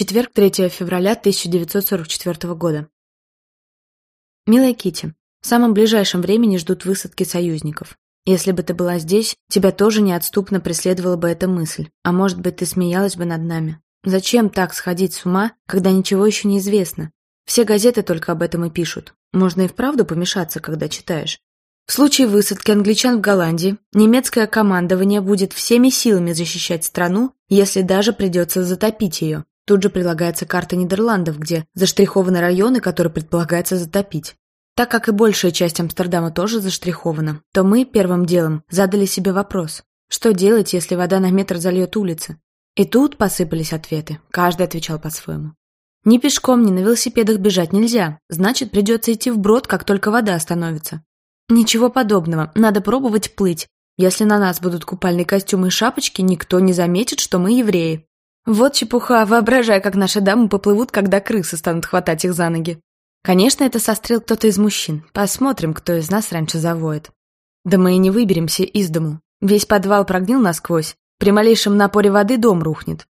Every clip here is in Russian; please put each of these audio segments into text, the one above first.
Четверг, 3 февраля 1944 года. Милая Кити, в самом ближайшем времени ждут высадки союзников. Если бы ты была здесь, тебя тоже неотступно преследовала бы эта мысль. А может быть, ты смеялась бы над нами. Зачем так сходить с ума, когда ничего еще не известно? Все газеты только об этом и пишут. Можно и вправду помешаться, когда читаешь. В случае высадки англичан в Голландии, немецкое командование будет всеми силами защищать страну, если даже придется затопить ее. Тут же прилагается карта Нидерландов, где заштрихованы районы, которые предполагается затопить. Так как и большая часть Амстердама тоже заштрихована, то мы первым делом задали себе вопрос, что делать, если вода на метр зальет улицы? И тут посыпались ответы, каждый отвечал по-своему. Ни пешком, ни на велосипедах бежать нельзя, значит, придется идти вброд, как только вода остановится. Ничего подобного, надо пробовать плыть. Если на нас будут купальные костюмы и шапочки, никто не заметит, что мы евреи. Вот чепуха, воображай, как наши дамы поплывут, когда крысы станут хватать их за ноги. Конечно, это сострил кто-то из мужчин. Посмотрим, кто из нас раньше завоет. Да мы и не выберемся из дому. Весь подвал прогнил насквозь. При малейшем напоре воды дом рухнет.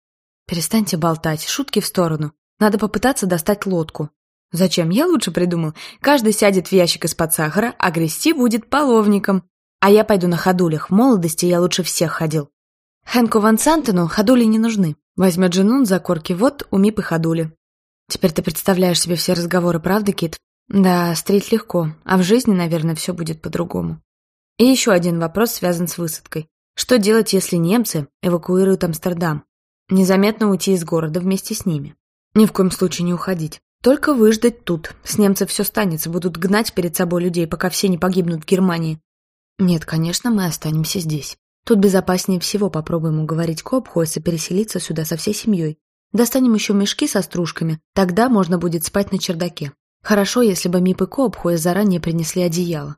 Перестаньте болтать, шутки в сторону. Надо попытаться достать лодку. Зачем? Я лучше придумал. Каждый сядет в ящик из-под сахара, а грести будет половником. А я пойду на ходулях. В молодости я лучше всех ходил. Хэнку Ван Сантену ходули не нужны. Возьмет жену за корки вот у Мипы ходули. Теперь ты представляешь себе все разговоры, правда, Кит? Да, стрить легко, а в жизни, наверное, все будет по-другому. И еще один вопрос связан с высадкой. Что делать, если немцы эвакуируют Амстердам? Незаметно уйти из города вместе с ними. Ни в коем случае не уходить. Только выждать тут. С немцев все станется, будут гнать перед собой людей, пока все не погибнут в Германии. Нет, конечно, мы останемся здесь. Тут безопаснее всего попробуем уговорить Копхойса переселиться сюда со всей семьей. Достанем еще мешки со стружками, тогда можно будет спать на чердаке. Хорошо, если бы Мип и Коопхойс заранее принесли одеяло.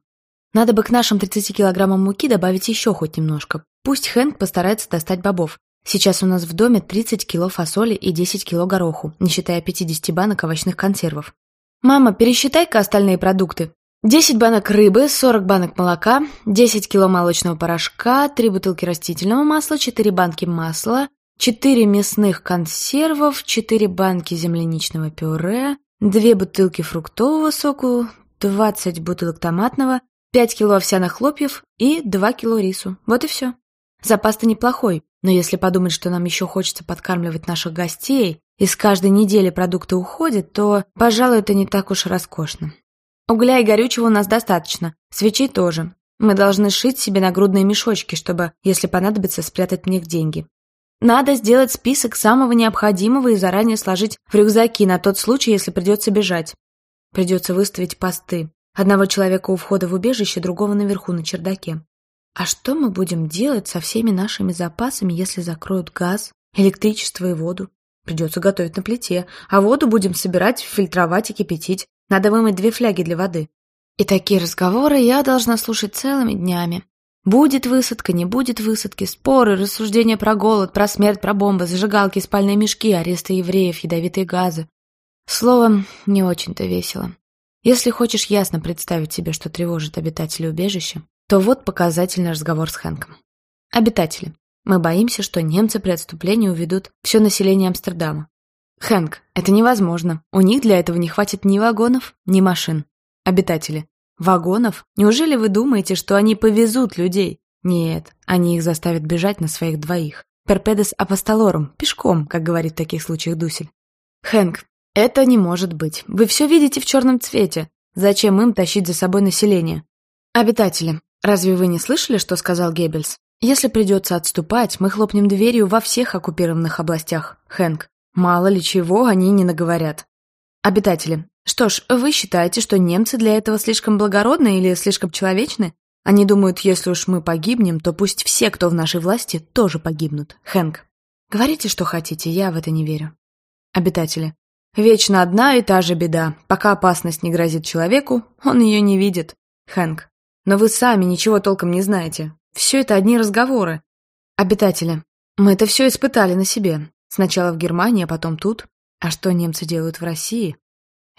Надо бы к нашим 30 килограммам муки добавить еще хоть немножко. Пусть Хэнк постарается достать бобов. Сейчас у нас в доме 30 кило фасоли и 10 кило гороху, не считая 50 банок овощных консервов. «Мама, пересчитай-ка остальные продукты», 10 банок рыбы, 40 банок молока, 10 кило молочного порошка, 3 бутылки растительного масла, 4 банки масла, 4 мясных консервов, 4 банки земляничного пюре, 2 бутылки фруктового соку, 20 бутылок томатного, 5 кило овсяных хлопьев и 2 кило рису. Вот и все. Запас-то неплохой, но если подумать, что нам еще хочется подкармливать наших гостей, и с каждой недели продукты уходят, то, пожалуй, это не так уж роскошно. Угля и горючего у нас достаточно, свечей тоже. Мы должны сшить себе нагрудные мешочки, чтобы, если понадобится, спрятать в них деньги. Надо сделать список самого необходимого и заранее сложить в рюкзаки на тот случай, если придется бежать. Придется выставить посты. Одного человека у входа в убежище, другого наверху на чердаке. А что мы будем делать со всеми нашими запасами, если закроют газ, электричество и воду? Придется готовить на плите, а воду будем собирать, фильтровать и кипятить. Надо вымыть две фляги для воды. И такие разговоры я должна слушать целыми днями. Будет высадка, не будет высадки, споры, рассуждения про голод, про смерть, про бомбы, зажигалки, спальные мешки, аресты евреев, ядовитые газы. Словом, не очень-то весело. Если хочешь ясно представить себе, что тревожит обитателей убежища, то вот показательный разговор с Хэнком. Обитатели. Мы боимся, что немцы при отступлении уведут все население Амстердама. Хэнк, это невозможно. У них для этого не хватит ни вагонов, ни машин. Обитатели. Вагонов? Неужели вы думаете, что они повезут людей? Нет, они их заставят бежать на своих двоих. Перпедес апостолорум, пешком, как говорит в таких случаях Дусель. Хэнк, это не может быть. Вы все видите в черном цвете. Зачем им тащить за собой население? Обитатели, разве вы не слышали, что сказал Геббельс? Если придется отступать, мы хлопнем дверью во всех оккупированных областях. Хэнк, мало ли чего они не наговорят. Обитатели, что ж, вы считаете, что немцы для этого слишком благородны или слишком человечны? Они думают, если уж мы погибнем, то пусть все, кто в нашей власти, тоже погибнут. Хэнк. Говорите, что хотите, я в это не верю. Обитатели. Вечно одна и та же беда. Пока опасность не грозит человеку, он ее не видит. Хэнк. Но вы сами ничего толком не знаете. Все это одни разговоры. Обитатели. Мы это все испытали на себе. Сначала в Германии, а потом тут. А что немцы делают в России?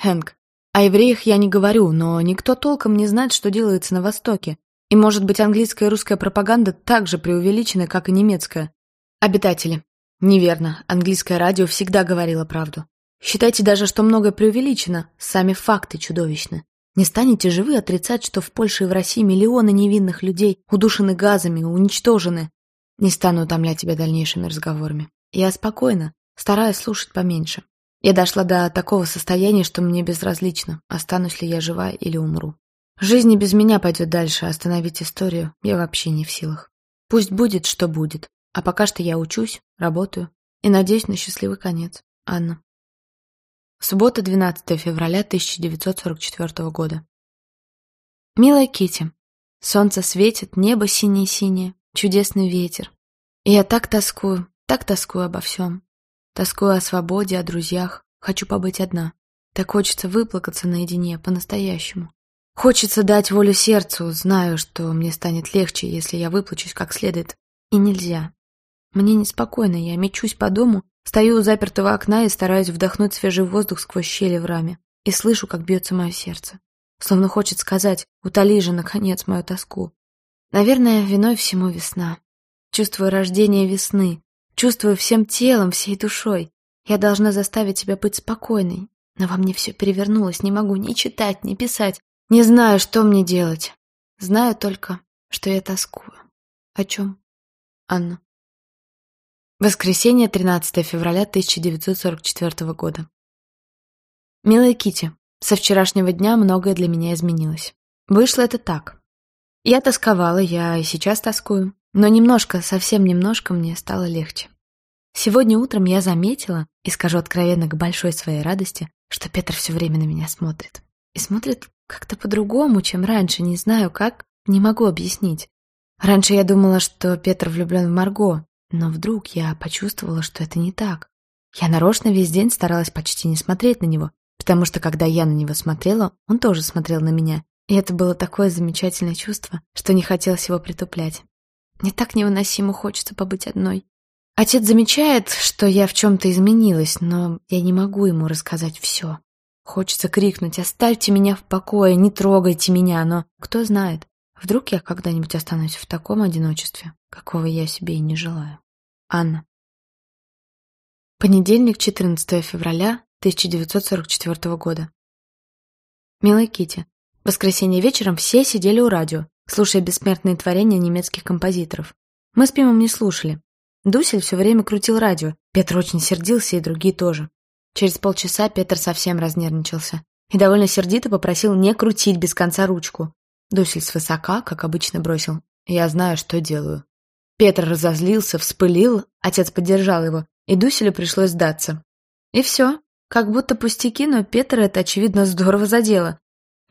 Хэнк, о евреях я не говорю, но никто толком не знает, что делается на Востоке. И, может быть, английская и русская пропаганда так же преувеличены, как и немецкая. Обитатели. Неверно. Английское радио всегда говорило правду. Считайте даже, что многое преувеличено. Сами факты чудовищны. Не станете же вы отрицать, что в Польше и в России миллионы невинных людей удушены газами, уничтожены. Не стану утомлять тебя дальнейшими разговорами. Я спокойно, стараюсь слушать поменьше. Я дошла до такого состояния, что мне безразлично, останусь ли я жива или умру. Жизнь без меня пойдет дальше, остановить историю я вообще не в силах. Пусть будет, что будет. А пока что я учусь, работаю и надеюсь на счастливый конец. Анна. Суббота, 12 февраля 1944 года. Милая Кити, солнце светит, небо синее-синее, чудесный ветер. И я так тоскую, так тоскую обо всем. Тоскую о свободе, о друзьях. Хочу побыть одна. Так хочется выплакаться наедине, по-настоящему. Хочется дать волю сердцу, знаю, что мне станет легче, если я выплачусь как следует. И нельзя. Мне неспокойно, я мечусь по дому, стою у запертого окна и стараюсь вдохнуть свежий воздух сквозь щели в раме. И слышу, как бьется мое сердце. Словно хочет сказать, утоли же, наконец, мою тоску. Наверное, виной всему весна. Чувствую рождение весны, Чувствую всем телом, всей душой. Я должна заставить себя быть спокойной. Но во мне все перевернулось, не могу ни читать, ни писать. Не знаю, что мне делать. Знаю только, что я тоскую. О чем? Анна. Воскресенье, 13 февраля 1944 года. Милая Кити, со вчерашнего дня многое для меня изменилось. Вышло это так. Я тосковала, я и сейчас тоскую. Но немножко, совсем немножко мне стало легче. Сегодня утром я заметила, и скажу откровенно к большой своей радости, что Петр все время на меня смотрит. И смотрит как-то по-другому, чем раньше, не знаю как, не могу объяснить. Раньше я думала, что Петр влюблен в Марго, но вдруг я почувствовала, что это не так. Я нарочно весь день старалась почти не смотреть на него, потому что когда я на него смотрела, он тоже смотрел на меня. И это было такое замечательное чувство, что не хотелось его притуплять. Мне так невыносимо хочется побыть одной. Отец замечает, что я в чем-то изменилась, но я не могу ему рассказать все. Хочется крикнуть «Оставьте меня в покое, не трогайте меня», но кто знает, вдруг я когда-нибудь останусь в таком одиночестве, какого я себе и не желаю. Анна. Понедельник, 14 февраля 1944 года. Милая Кити, в воскресенье вечером все сидели у радио слушая бессмертные творения немецких композиторов. Мы с Пимом не слушали. Дусель все время крутил радио. Петр очень сердился, и другие тоже. Через полчаса Петр совсем разнервничался и довольно сердито попросил не крутить без конца ручку. Дусель свысока, как обычно, бросил. «Я знаю, что делаю». Петр разозлился, вспылил, отец поддержал его, и Дуселю пришлось сдаться. И все. Как будто пустяки, но Петра это, очевидно, здорово задело.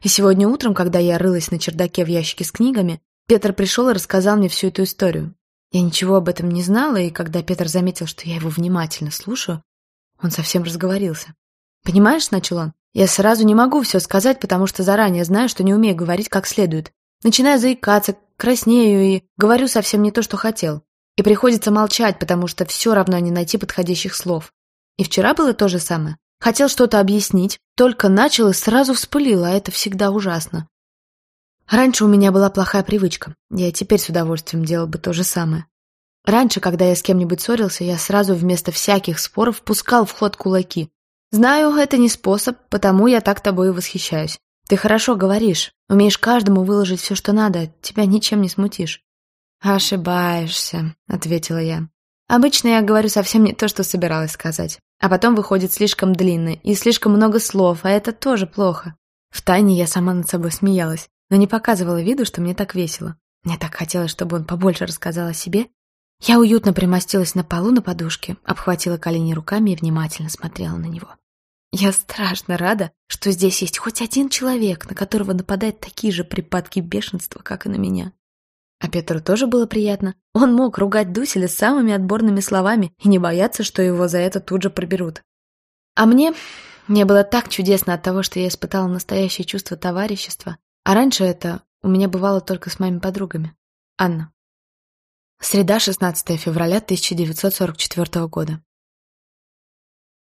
И сегодня утром, когда я рылась на чердаке в ящике с книгами, Петр пришел и рассказал мне всю эту историю. Я ничего об этом не знала, и когда Петр заметил, что я его внимательно слушаю, он совсем разговорился. «Понимаешь, — начал он, — я сразу не могу все сказать, потому что заранее знаю, что не умею говорить как следует. Начинаю заикаться, краснею и говорю совсем не то, что хотел. И приходится молчать, потому что все равно не найти подходящих слов. И вчера было то же самое. Хотел что-то объяснить, только начал и сразу вспылил, а это всегда ужасно. Раньше у меня была плохая привычка. Я теперь с удовольствием делал бы то же самое. Раньше, когда я с кем-нибудь ссорился, я сразу вместо всяких споров пускал в ход кулаки. Знаю, это не способ, потому я так тобой и восхищаюсь. Ты хорошо говоришь, умеешь каждому выложить все, что надо, тебя ничем не смутишь. «Ошибаешься», — ответила я. «Обычно я говорю совсем не то, что собиралась сказать. А потом выходит слишком длинно и слишком много слов, а это тоже плохо. Втайне я сама над собой смеялась, но не показывала виду, что мне так весело. Мне так хотелось, чтобы он побольше рассказал о себе. Я уютно примостилась на полу на подушке, обхватила колени руками и внимательно смотрела на него. Я страшно рада, что здесь есть хоть один человек, на которого нападают такие же припадки бешенства, как и на меня. А Петру тоже было приятно. Он мог ругать Дуселя самыми отборными словами и не бояться, что его за это тут же проберут. А мне... Мне было так чудесно от того, что я испытала настоящее чувство товарищества. А раньше это у меня бывало только с моими подругами. Анна. Среда, 16 февраля 1944 года.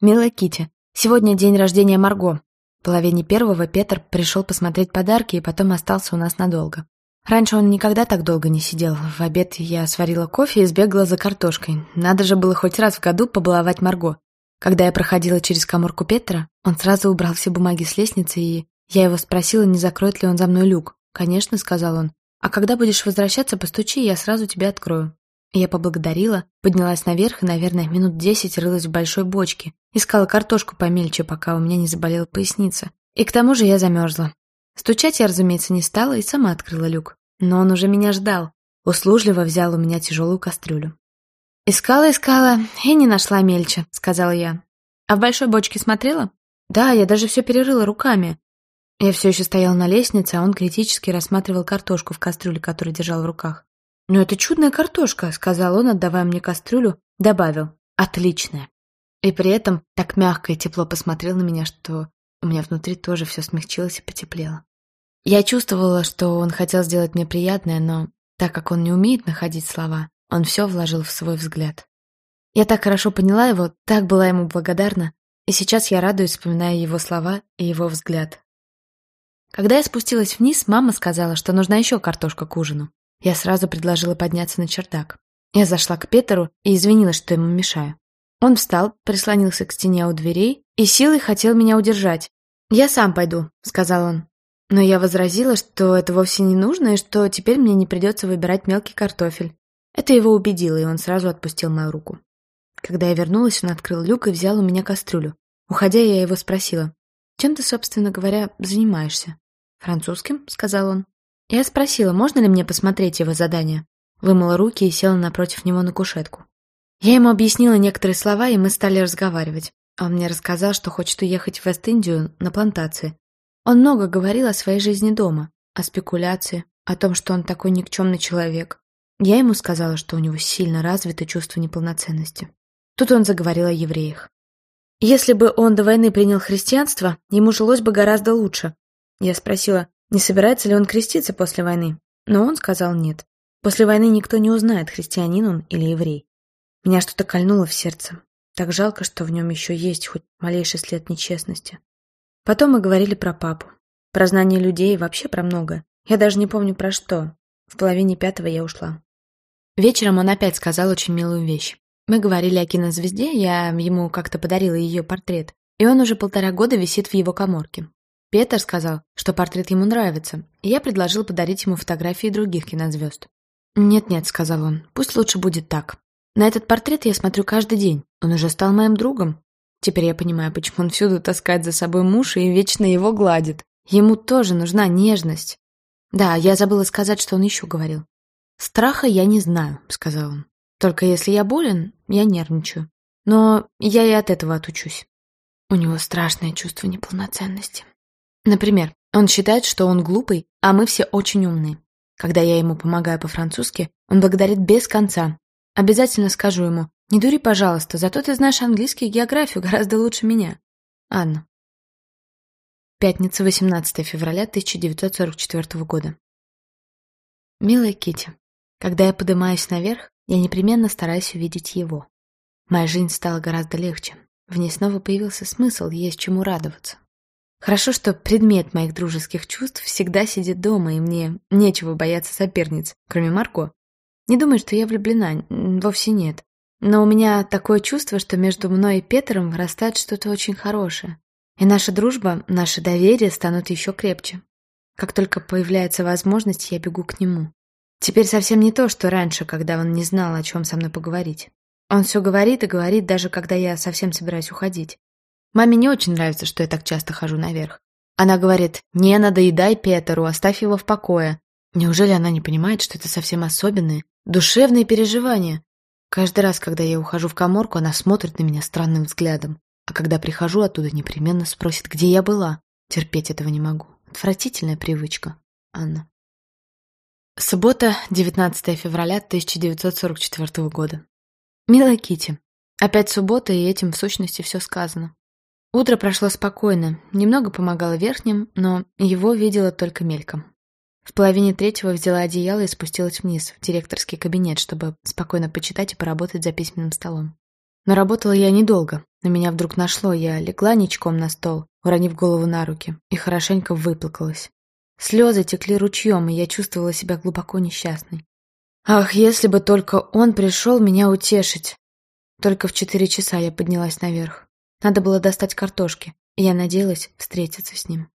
Милая Кити, сегодня день рождения Марго. В половине первого Петр пришел посмотреть подарки и потом остался у нас надолго. Раньше он никогда так долго не сидел. В обед я сварила кофе и сбегала за картошкой. Надо же было хоть раз в году побаловать Марго. Когда я проходила через коморку Петра, он сразу убрал все бумаги с лестницы, и я его спросила, не закроет ли он за мной люк. «Конечно», — сказал он. «А когда будешь возвращаться, постучи, я сразу тебе открою». Я поблагодарила, поднялась наверх и, наверное, минут десять рылась в большой бочке. Искала картошку помельче, пока у меня не заболела поясница. И к тому же я замерзла. Стучать я, разумеется, не стала и сама открыла люк. Но он уже меня ждал. Услужливо взял у меня тяжелую кастрюлю. «Искала-искала и не нашла мельче», — сказала я. «А в большой бочке смотрела?» «Да, я даже все перерыла руками». Я все еще стоял на лестнице, а он критически рассматривал картошку в кастрюле, которую держал в руках. «Но это чудная картошка», — сказал он, отдавая мне кастрюлю, добавил. «Отличная». И при этом так мягко и тепло посмотрел на меня, что у меня внутри тоже все смягчилось и потеплело. Я чувствовала, что он хотел сделать мне приятное, но так как он не умеет находить слова, он все вложил в свой взгляд. Я так хорошо поняла его, так была ему благодарна, и сейчас я радуюсь, вспоминая его слова и его взгляд. Когда я спустилась вниз, мама сказала, что нужна еще картошка к ужину. Я сразу предложила подняться на чердак. Я зашла к Петеру и извинилась, что ему мешаю. Он встал, прислонился к стене у дверей и силой хотел меня удержать. «Я сам пойду», — сказал он. Но я возразила, что это вовсе не нужно и что теперь мне не придется выбирать мелкий картофель. Это его убедило, и он сразу отпустил мою руку. Когда я вернулась, он открыл люк и взял у меня кастрюлю. Уходя, я его спросила, «Чем ты, собственно говоря, занимаешься?» «Французским», — сказал он. Я спросила, можно ли мне посмотреть его задание. Вымыла руки и села напротив него на кушетку. Я ему объяснила некоторые слова, и мы стали разговаривать. Он мне рассказал, что хочет уехать в Вест-Индию на плантации. Он много говорил о своей жизни дома, о спекуляции, о том, что он такой никчемный человек. Я ему сказала, что у него сильно развито чувство неполноценности. Тут он заговорил о евреях. Если бы он до войны принял христианство, ему жилось бы гораздо лучше. Я спросила, не собирается ли он креститься после войны. Но он сказал нет. После войны никто не узнает, христианин он или еврей. Меня что-то кольнуло в сердце. Так жалко, что в нем еще есть хоть малейший след нечестности. Потом мы говорили про папу. Про знание людей вообще про многое. Я даже не помню про что. В половине пятого я ушла. Вечером он опять сказал очень милую вещь. Мы говорили о кинозвезде, я ему как-то подарила ее портрет, и он уже полтора года висит в его коморке. Петер сказал, что портрет ему нравится, и я предложил подарить ему фотографии других кинозвезд. «Нет-нет», — сказал он, — «пусть лучше будет так. На этот портрет я смотрю каждый день, он уже стал моим другом. Теперь я понимаю, почему он всюду таскает за собой муж и вечно его гладит. Ему тоже нужна нежность. Да, я забыла сказать, что он еще говорил. «Страха я не знаю», — сказал он. «Только если я болен, я нервничаю. Но я и от этого отучусь». У него страшное чувство неполноценности. Например, он считает, что он глупый, а мы все очень умные. Когда я ему помогаю по-французски, он благодарит без конца. Обязательно скажу ему, не дури, пожалуйста, зато ты знаешь английский и географию гораздо лучше меня. Анна. Пятница, 18 февраля 1944 года. Милая Кити, когда я поднимаюсь наверх, я непременно стараюсь увидеть его. Моя жизнь стала гораздо легче. В ней снова появился смысл, есть чему радоваться. Хорошо, что предмет моих дружеских чувств всегда сидит дома, и мне нечего бояться соперниц, кроме Марко. Не думаю, что я влюблена, вовсе нет. Но у меня такое чувство, что между мной и Петером вырастает что-то очень хорошее. И наша дружба, наше доверие станут еще крепче. Как только появляется возможность, я бегу к нему. Теперь совсем не то, что раньше, когда он не знал, о чем со мной поговорить. Он все говорит и говорит, даже когда я совсем собираюсь уходить. Маме не очень нравится, что я так часто хожу наверх. Она говорит, не надоедай Петеру, оставь его в покое. Неужели она не понимает, что это совсем особенные, душевные переживания? Каждый раз, когда я ухожу в коморку, она смотрит на меня странным взглядом. А когда прихожу оттуда, непременно спросит, где я была. Терпеть этого не могу. Отвратительная привычка. Анна. Суббота, 19 февраля 1944 года. Милая Кити, опять суббота, и этим в сущности все сказано. Утро прошло спокойно, немного помогала верхним, но его видела только мельком. В половине третьего взяла одеяло и спустилась вниз, в директорский кабинет, чтобы спокойно почитать и поработать за письменным столом. Но работала я недолго. На меня вдруг нашло, я легла ничком на стол, уронив голову на руки, и хорошенько выплакалась. Слезы текли ручьем, и я чувствовала себя глубоко несчастной. Ах, если бы только он пришел меня утешить. Только в четыре часа я поднялась наверх. Надо было достать картошки, я надеялась встретиться с ним.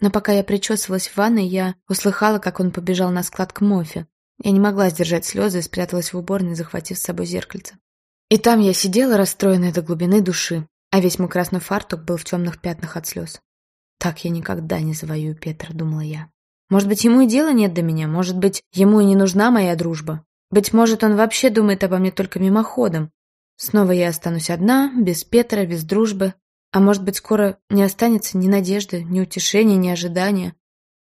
Но пока я причесывалась в ванной, я услыхала, как он побежал на склад к Мофе. Я не могла сдержать слезы и спряталась в уборной, захватив с собой зеркальце. И там я сидела, расстроенная до глубины души, а весь мой красный фартук был в темных пятнах от слез. «Так я никогда не завоюю Петра», — думала я. «Может быть, ему и дела нет до меня, может быть, ему и не нужна моя дружба. Быть может, он вообще думает обо мне только мимоходом. Снова я останусь одна, без Петра, без дружбы, а может быть, скоро не останется ни надежды, ни утешения, ни ожидания.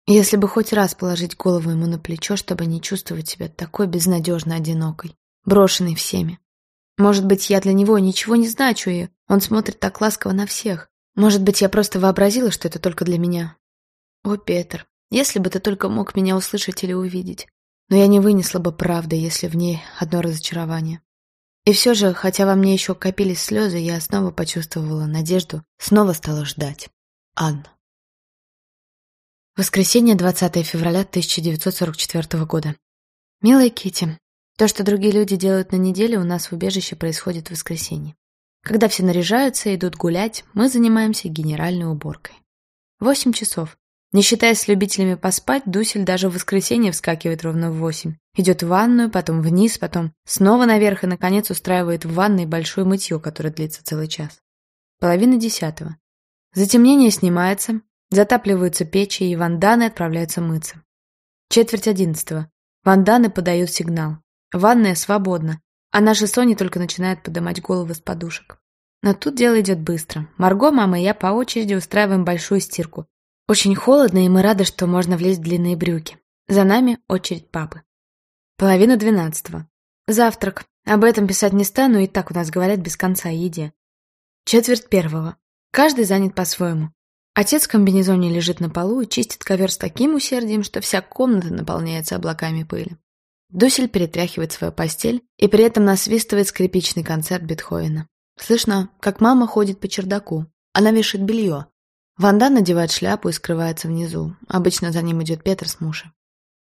Если бы хоть раз положить голову ему на плечо, чтобы не чувствовать себя такой безнадежно одинокой, брошенной всеми. Может быть, я для него ничего не значу, и он смотрит так ласково на всех. Может быть, я просто вообразила, что это только для меня. О, Петр, если бы ты только мог меня услышать или увидеть. Но я не вынесла бы правды, если в ней одно разочарование. И все же, хотя во мне еще копились слезы, я снова почувствовала надежду, снова стала ждать. Анна. Воскресенье, 20 февраля 1944 года. Милая Кити, то, что другие люди делают на неделе, у нас в убежище происходит в воскресенье. Когда все наряжаются и идут гулять, мы занимаемся генеральной уборкой. Восемь часов. Не считаясь с любителями поспать, Дусель даже в воскресенье вскакивает ровно в восемь. Идет в ванную, потом вниз, потом снова наверх и, наконец, устраивает в ванной большое мытье, которое длится целый час. Половина десятого. Затемнение снимается, затапливаются печи, и ванданы отправляются мыться. Четверть одиннадцатого. Ванданы подают сигнал. Ванная свободна, а наша Соня только начинает поднимать голову с подушек. Но тут дело идет быстро. Марго, мама и я по очереди устраиваем большую стирку. Очень холодно, и мы рады, что можно влезть в длинные брюки. За нами очередь папы. Половина двенадцатого. Завтрак. Об этом писать не стану, и так у нас говорят без конца о еде. Четверть первого. Каждый занят по-своему. Отец в комбинезоне лежит на полу и чистит ковер с таким усердием, что вся комната наполняется облаками пыли. Дусель перетряхивает свою постель и при этом насвистывает скрипичный концерт Бетховена. Слышно, как мама ходит по чердаку. Она вешает белье, Ванда надевает шляпу и скрывается внизу. Обычно за ним идет Петр с мужем.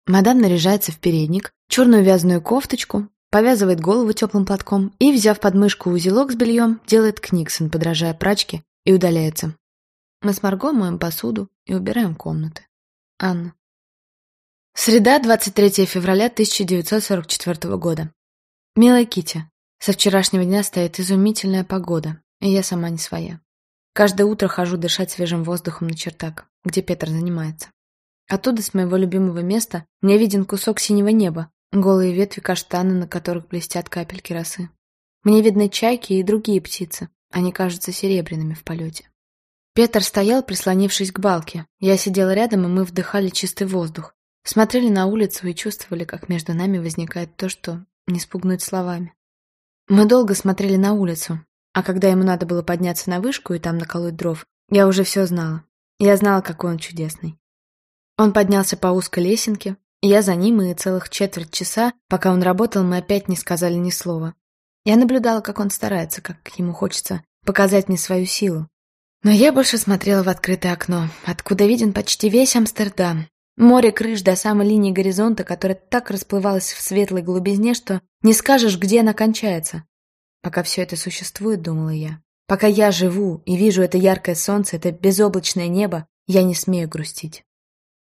Мадам наряжается в передник, черную вязаную кофточку, повязывает голову теплым платком и, взяв под мышку узелок с бельем, делает книксон, подражая прачке, и удаляется. Мы с Марго моем посуду и убираем комнаты. Анна. Среда, 23 февраля 1944 года. Милая Кити, со вчерашнего дня стоит изумительная погода, и я сама не своя. Каждое утро хожу дышать свежим воздухом на чертак, где Петр занимается. Оттуда, с моего любимого места, мне виден кусок синего неба, голые ветви каштана, на которых блестят капельки росы. Мне видны чайки и другие птицы, они кажутся серебряными в полете. Петр стоял, прислонившись к балке. Я сидела рядом, и мы вдыхали чистый воздух. Смотрели на улицу и чувствовали, как между нами возникает то, что не спугнуть словами. Мы долго смотрели на улицу, а когда ему надо было подняться на вышку и там наколоть дров, я уже все знала. Я знала, какой он чудесный. Он поднялся по узкой лесенке, я за ним, и целых четверть часа, пока он работал, мы опять не сказали ни слова. Я наблюдала, как он старается, как ему хочется показать мне свою силу. Но я больше смотрела в открытое окно, откуда виден почти весь Амстердам. Море крыш до самой линии горизонта, которая так расплывалась в светлой глубизне, что не скажешь, где она кончается. Пока все это существует, думала я. Пока я живу и вижу это яркое солнце, это безоблачное небо, я не смею грустить.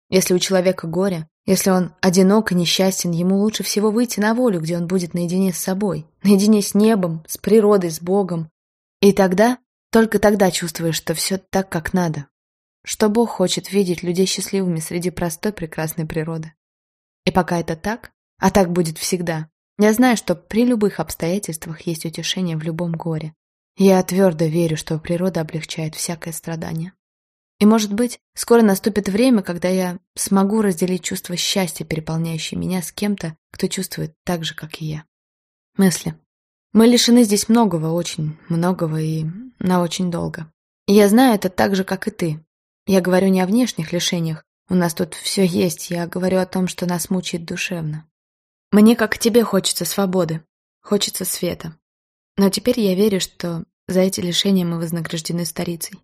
Если у человека горе, если он одинок и несчастен, ему лучше всего выйти на волю, где он будет наедине с собой, наедине с небом, с природой, с Богом. И тогда, только тогда чувствуешь, что все так, как надо, что Бог хочет видеть людей счастливыми среди простой прекрасной природы. И пока это так, а так будет всегда, я знаю, что при любых обстоятельствах есть утешение в любом горе. Я твердо верю, что природа облегчает всякое страдание. И, может быть, скоро наступит время, когда я смогу разделить чувство счастья, переполняющее меня с кем-то, кто чувствует так же, как и я. Мысли. Мы лишены здесь многого, очень многого и на очень долго. И я знаю это так же, как и ты. Я говорю не о внешних лишениях, у нас тут все есть, я говорю о том, что нас мучает душевно. Мне, как тебе, хочется свободы, хочется света. Но теперь я верю, что за эти лишения мы вознаграждены старицей.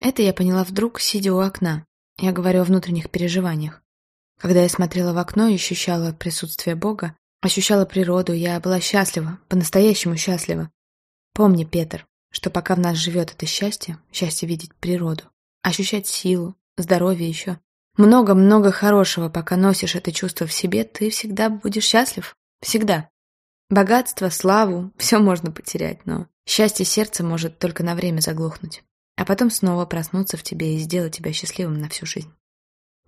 Это я поняла вдруг, сидя у окна. Я говорю о внутренних переживаниях. Когда я смотрела в окно и ощущала присутствие Бога, ощущала природу, я была счастлива, по-настоящему счастлива. Помни, Петр, что пока в нас живет это счастье, счастье видеть природу, ощущать силу, здоровье еще, много-много хорошего, пока носишь это чувство в себе, ты всегда будешь счастлив. Всегда. Богатство, славу, все можно потерять, но счастье сердца может только на время заглохнуть, а потом снова проснуться в тебе и сделать тебя счастливым на всю жизнь.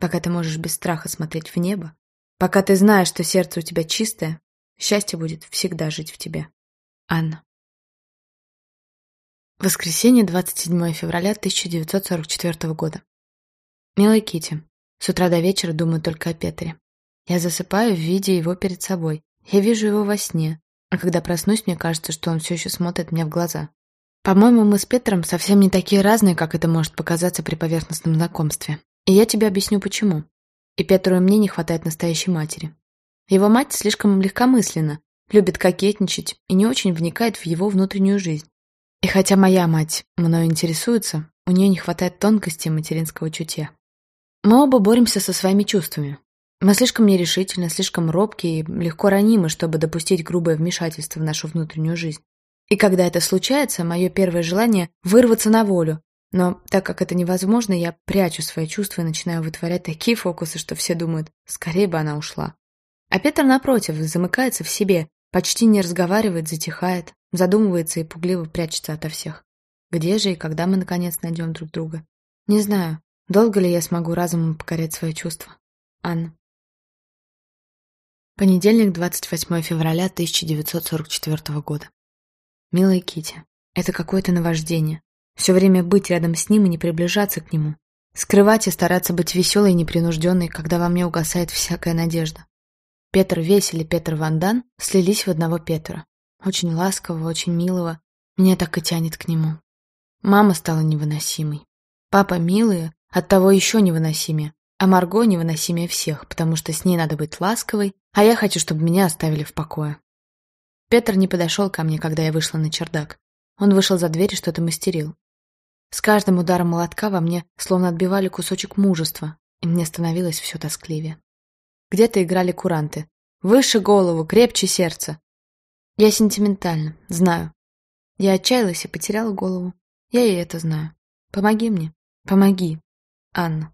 Пока ты можешь без страха смотреть в небо, пока ты знаешь, что сердце у тебя чистое, счастье будет всегда жить в тебе. Анна. Воскресенье, 27 февраля 1944 года. Милая Кити, с утра до вечера думаю только о Петре. Я засыпаю, видя его перед собой. Я вижу его во сне, а когда проснусь, мне кажется, что он все еще смотрит мне в глаза. По-моему, мы с Петром совсем не такие разные, как это может показаться при поверхностном знакомстве. И я тебе объясню, почему. И Петру и мне не хватает настоящей матери. Его мать слишком легкомысленна, любит кокетничать и не очень вникает в его внутреннюю жизнь. И хотя моя мать мною интересуется, у нее не хватает тонкости материнского чутья. Мы оба боремся со своими чувствами. Мы слишком нерешительны, слишком робкие и легко ранимы, чтобы допустить грубое вмешательство в нашу внутреннюю жизнь. И когда это случается, мое первое желание – вырваться на волю. Но так как это невозможно, я прячу свои чувства и начинаю вытворять такие фокусы, что все думают, скорее бы она ушла. А Петр, напротив, замыкается в себе, почти не разговаривает, затихает, задумывается и пугливо прячется ото всех. Где же и когда мы, наконец, найдем друг друга? Не знаю. Долго ли я смогу разумом покорять свои чувства? Анна. Понедельник, 28 февраля 1944 года. Милая Кити, это какое-то наваждение. Все время быть рядом с ним и не приближаться к нему. Скрывать и стараться быть веселой и непринужденной, когда во мне угасает всякая надежда. Петр Весь или Петр Вандан слились в одного Петра. Очень ласкового, очень милого. Меня так и тянет к нему. Мама стала невыносимой. Папа милый, Оттого еще невыносимее. А Марго невыносимее всех, потому что с ней надо быть ласковой, а я хочу, чтобы меня оставили в покое. Петр не подошел ко мне, когда я вышла на чердак. Он вышел за дверь и что-то мастерил. С каждым ударом молотка во мне словно отбивали кусочек мужества, и мне становилось все тоскливее. Где-то играли куранты. «Выше голову, крепче сердце!» Я сентиментальна, знаю. Я отчаялась и потеряла голову. Я и это знаю. Помоги мне. Помоги. Анна.